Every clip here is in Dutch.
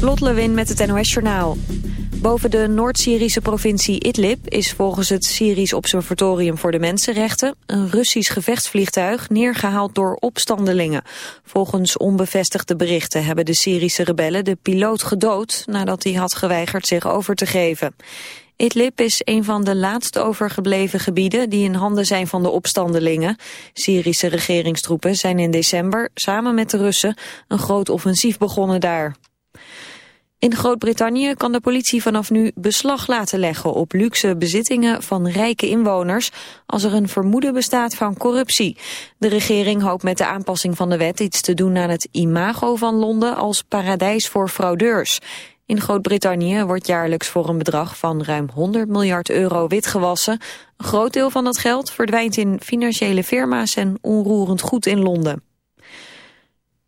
Lot Lewin met het NOS Journaal. Boven de Noord-Syrische provincie Idlib is volgens het Syrisch Observatorium voor de Mensenrechten een Russisch gevechtsvliegtuig neergehaald door opstandelingen. Volgens onbevestigde berichten hebben de Syrische rebellen de piloot gedood nadat hij had geweigerd zich over te geven. Idlib is een van de laatst overgebleven gebieden die in handen zijn van de opstandelingen. Syrische regeringstroepen zijn in december samen met de Russen een groot offensief begonnen daar. In Groot-Brittannië kan de politie vanaf nu beslag laten leggen op luxe bezittingen van rijke inwoners als er een vermoeden bestaat van corruptie. De regering hoopt met de aanpassing van de wet iets te doen aan het imago van Londen als paradijs voor fraudeurs. In Groot-Brittannië wordt jaarlijks voor een bedrag van ruim 100 miljard euro witgewassen. Een groot deel van dat geld verdwijnt in financiële firma's en onroerend goed in Londen.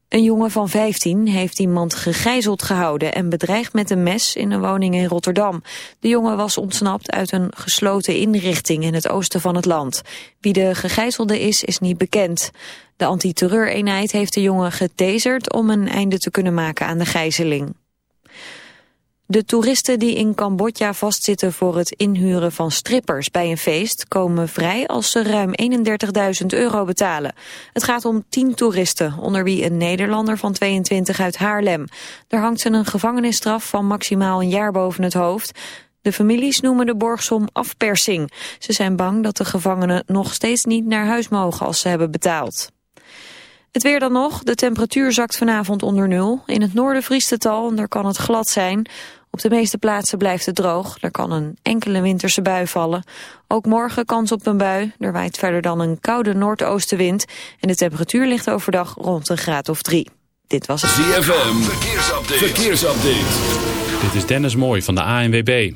Een jongen van 15 heeft iemand gegijzeld gehouden en bedreigd met een mes in een woning in Rotterdam. De jongen was ontsnapt uit een gesloten inrichting in het oosten van het land. Wie de gegijzelde is, is niet bekend. De antiterreureenheid heeft de jongen getaserd om een einde te kunnen maken aan de gijzeling. De toeristen die in Cambodja vastzitten voor het inhuren van strippers bij een feest komen vrij als ze ruim 31.000 euro betalen. Het gaat om 10 toeristen, onder wie een Nederlander van 22 uit Haarlem. Daar hangt ze een gevangenisstraf van maximaal een jaar boven het hoofd. De families noemen de borgsom afpersing. Ze zijn bang dat de gevangenen nog steeds niet naar huis mogen als ze hebben betaald. Het weer dan nog. De temperatuur zakt vanavond onder nul. In het noorden vriest het al en daar kan het glad zijn. Op de meeste plaatsen blijft het droog. Er kan een enkele winterse bui vallen. Ook morgen kans op een bui. Er waait verder dan een koude noordoostenwind. En de temperatuur ligt overdag rond een graad of drie. Dit was het. ZFM. Verkeersupdate. Verkeersupdate. Dit is Dennis Mooij van de ANWB.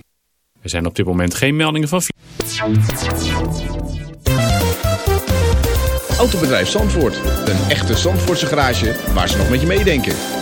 Er zijn op dit moment geen meldingen van... Autobedrijf Zandvoort. Een echte Zandvoortse garage waar ze nog met je meedenken.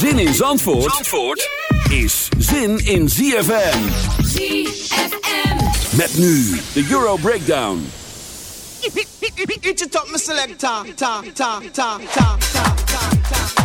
Zin in Zandvoort, Zandvoort is zin in ZFM. ZFM. Met nu de Euro Breakdown. Eat it up, my selector. Ta, ta, ta, ta, ta, ta, ta, ta.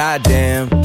Goddamn,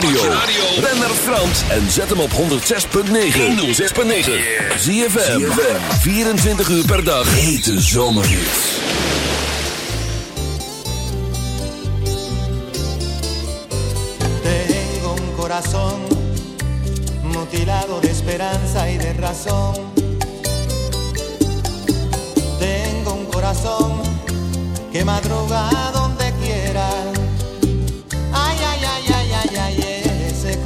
radio. Ben naar Frans en zet hem op 106.9. 106.9. Zie 24 uur per dag. Hete zomerhits. Tengo un corazón mutilado de esperanza y de razón. Tengo un corazón que madrugado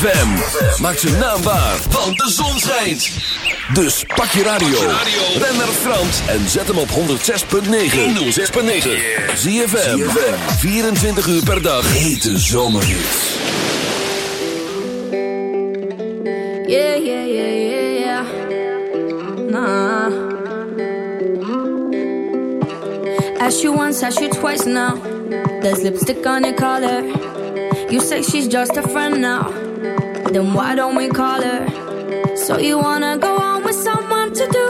ZFM. Maak ze naambaar, want de zon schijnt. Dus pak je radio. ren naar Frans en zet hem op 106.9. 106.9. ZFM. 24 uur per dag. Hete zomerhits. Yeah, yeah, yeah, yeah, yeah. Nah. Ask you once, ask you twice now. There's lipstick on your collar. You say she's just a friend now. Then why don't we call her? So you wanna go on with someone to do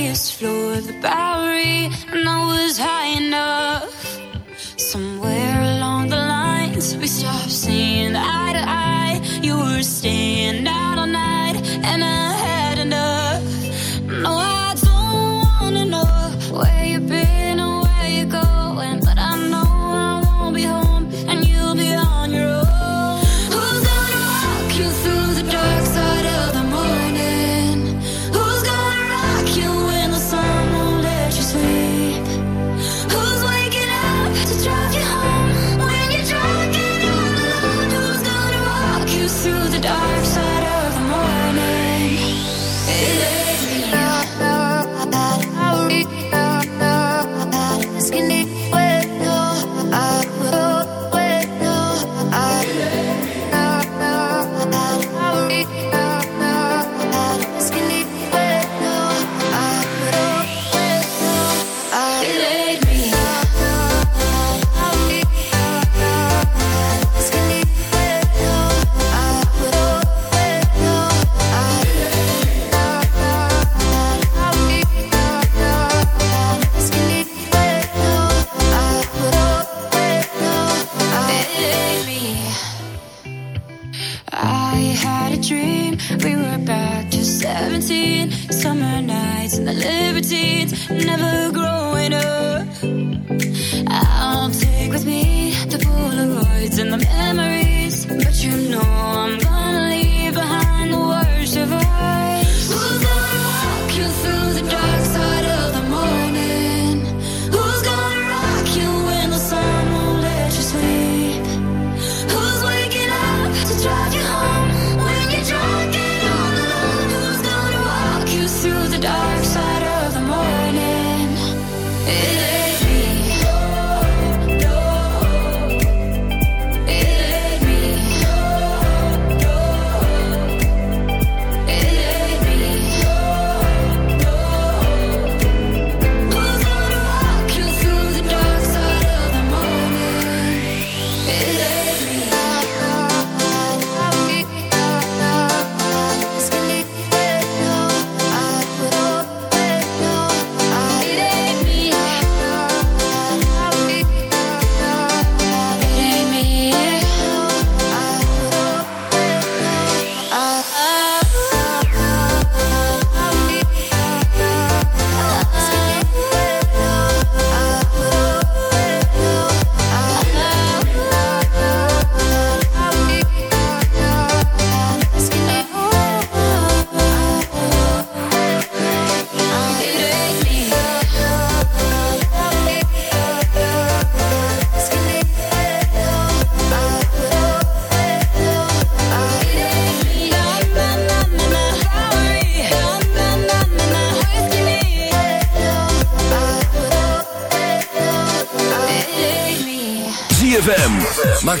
highest floor of the Bowery, and I was high enough. Somewhere along the lines, we stopped seeing.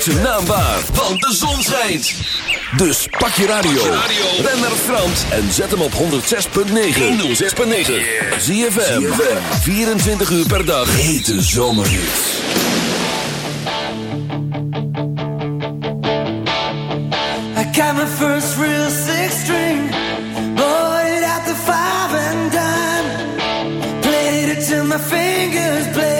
maakt zijn naam waar, want de zon schijnt. Dus pak je radio, ren naar Frans en zet hem op 106.9. 106.9. Zie je 24 uur per dag. Hete zomerhits. I got my first real six string. It out the five and dime. play it till my fingers play